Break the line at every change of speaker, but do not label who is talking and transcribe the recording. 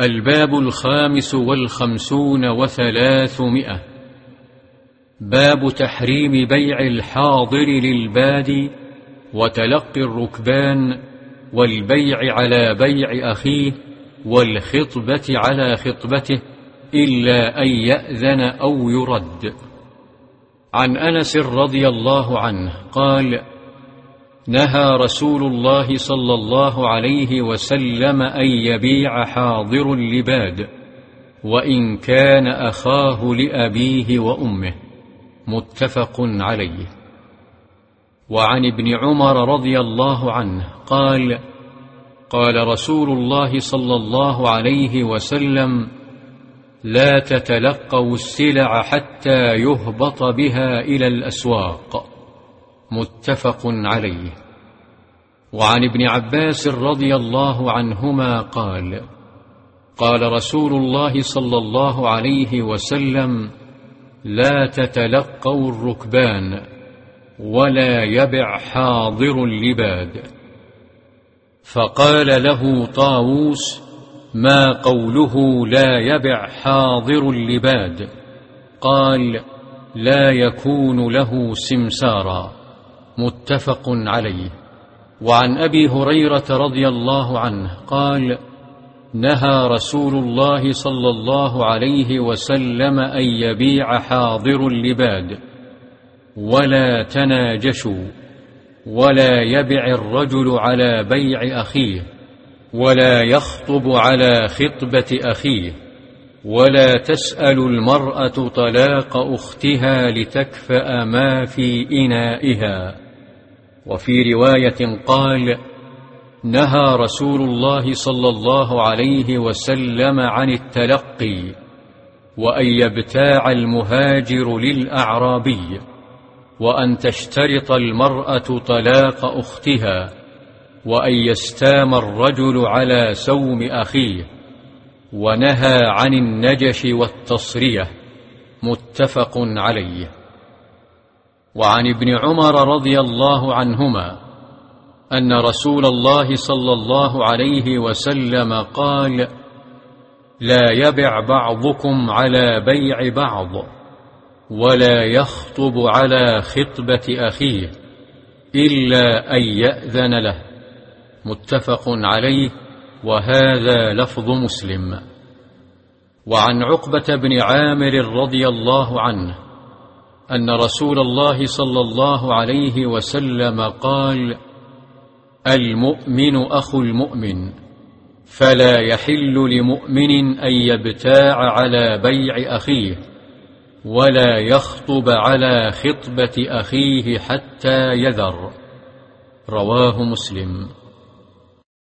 الباب الخامس والخمسون وثلاثمائة. باب تحريم بيع الحاضر للبادي وتلقي الركبان والبيع على بيع أخيه والخطبة على خطبته إلا أن يأذن أو يرد. عن أنس رضي الله عنه قال نهى رسول الله صلى الله عليه وسلم أن يبيع حاضر لباد وإن كان أخاه لأبيه وأمه. متفق عليه. وعن ابن عمر رضي الله عنه قال قال رسول الله صلى الله عليه وسلم لا تتلقوا السلع حتى يهبط بها إلى الأسواق. متفق عليه. وعن ابن عباس رضي الله عنهما قال قال رسول الله صلى الله عليه وسلم لا تتلقوا الركبان ولا يبع حاضر اللباد. فقال له طاووس ما قوله لا يبع حاضر اللباد؟ قال لا يكون له سمسارا. متفق عليه. وعن أبي هريرة رضي الله عنه قال نهى رسول الله صلى الله عليه وسلم أن يبيع حاضر اللباد ولا تناجشوا ولا يبع الرجل على بيع أخيه ولا يخطب على خطبة أخيه. ولا تسأل المرأة طلاق أختها لتكفأ ما في إنائها. وفي رواية قال نهى رسول الله صلى الله عليه وسلم عن التلقي وأن يبتاع المهاجر للأعرابي وأن تشترط المرأة طلاق أختها وأن يستام الرجل على سوم أخيه. ونهى عن النجش والتصرية متفق عليه. وعن ابن عمر رضي الله عنهما أن رسول الله صلى الله عليه وسلم قال لا يبع بعضكم على بيع بعض ولا يخطب على خطبة أخيه إلا أن يأذن له. متفق عليه. وهذا لفظ مسلم. وعن عقبة بن عامر رضي الله عنه أن رسول الله صلى الله عليه وسلم قال المؤمن أخو المؤمن فلا يحل لمؤمن أن يبتاع على بيع أخيه ولا يخطب على خطبة أخيه حتى يذر. رواه مسلم.